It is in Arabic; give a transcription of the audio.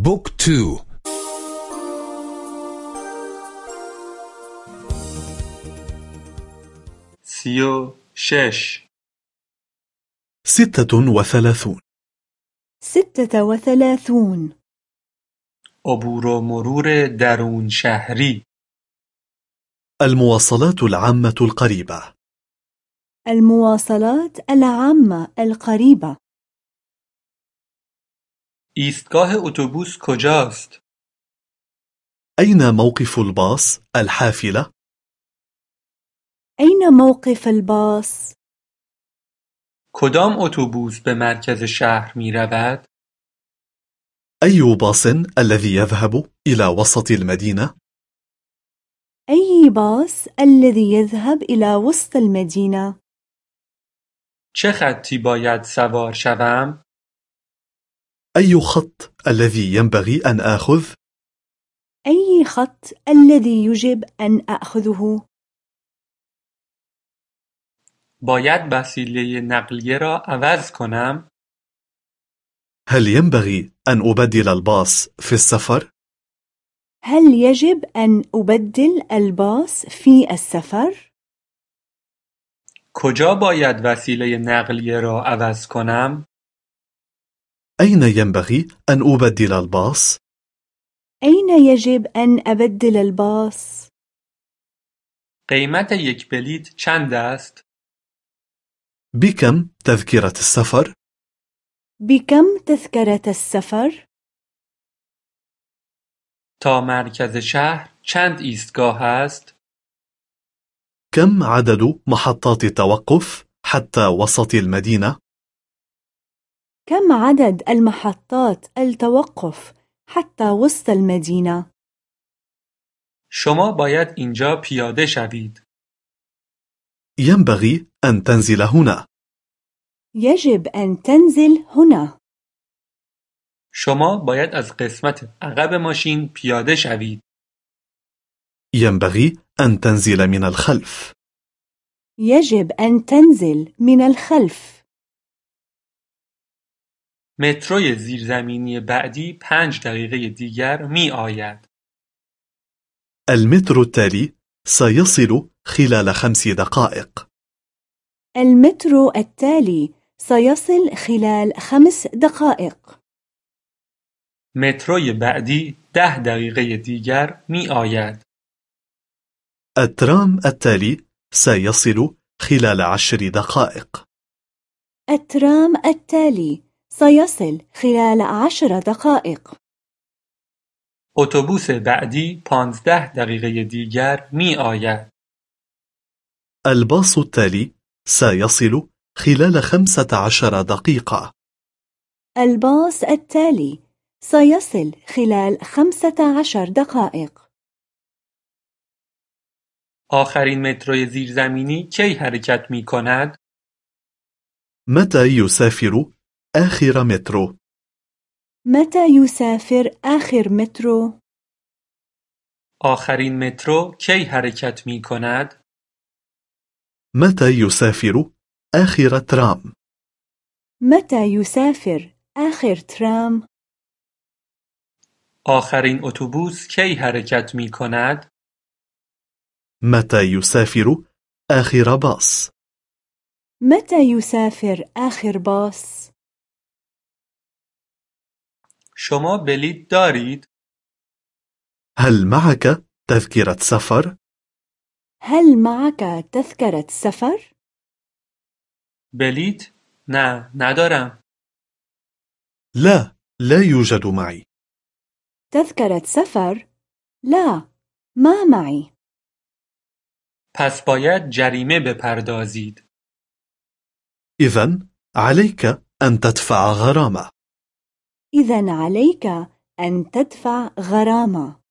بوك تو. سی و شش ستة وثلاثون. ستة وثلاثون. عبور و مرور درون شهری المواصلات العامة القريبة. المواصلات العامة القريبة. ایستگاه اتوبوس کجاست؟ أين موقف الباص الحافلة؟ أين موقف الباص؟ کدام اتوبوس به مرکز شهر می رود؟ أي باص الذي يذهب إلى وسط المدينة؟ أي باص الذي يذهب إلى وسط المدينة؟ چه خطی باید سوار شوم؟ أي خط الذي ينبغي أن آخذ؟ أي خط الذي يجب أن أخذه؟ باید وسیله نقلیه را عوض کنم؟ هل ينبغي أن أبدل الباص في السفر؟ هل يجب أن أبدل الباص في السفر؟ کجا باید وسیله نقلیه را عوض کنم؟ أين ينبغي أن أبدل الباص؟ أين يجب أن أبدل الباص؟ قیمت یک بلیت چند است؟ بكم تذكرة السفر؟ بكم تذكرة السفر؟ تا مرکز شهر چند ایستگاه است؟ كم عدد محطات التوقف حتى وسط المدينة؟ كم عدد المحطات التوقف حتى وسط المدينة؟ شما باید اینجا پیاده شوید. ينبغي أن تنزل هنا يجب أن تنزل هنا. شما باید از قسمت عقب ماشین پیاده شوید. ينبغي أن تنزل من الخلف يجب أن تنزل من الخلف. متروی زیرزمینی بعدی پنج دقیقه دیگر می آید. المترو التالي سيصل خلال خمس دقائق المترو التالي سيصل خلال خمس دقائق. متروی بعدی ده دقیقه دیگر می آید. الترام التالي سيصل خلال عشر دقائق الترام التالي سيصل خلال عشر دقائق. اتوبوس بعدی پانزده دقیقه دیگر می آید. الباص التالي سيصل خلال خمسة عشر دقيقة الباص التالي سيصل خلال خمسة عشر دقائق. آخرین متروی زیرزمینی کی حرکت می کند؟ متى يسافر آخر مترو؟ متى يسافر آخر مترو؟ آخرین مترو کی حرکت می کند؟ متى يسافر آخر ترام؟ متى يسافر آخر ترام؟ آخرین اتوبوس کی حرکت می کند؟ متى يسافر آخر باص؟ متى يسافر آخر باص؟ شما بلیط دارید؟ هل معك تذكرة سفر؟ هل معك تذكرة سفر؟ بلیط؟ نه ندارم. لا، لا يوجد معي تذكرة سفر؟ لا، ما معي. پس باید جریمه بپردازید. إذن عليك أن تدفع غرامة إذا عليك أن تدفع غرامة.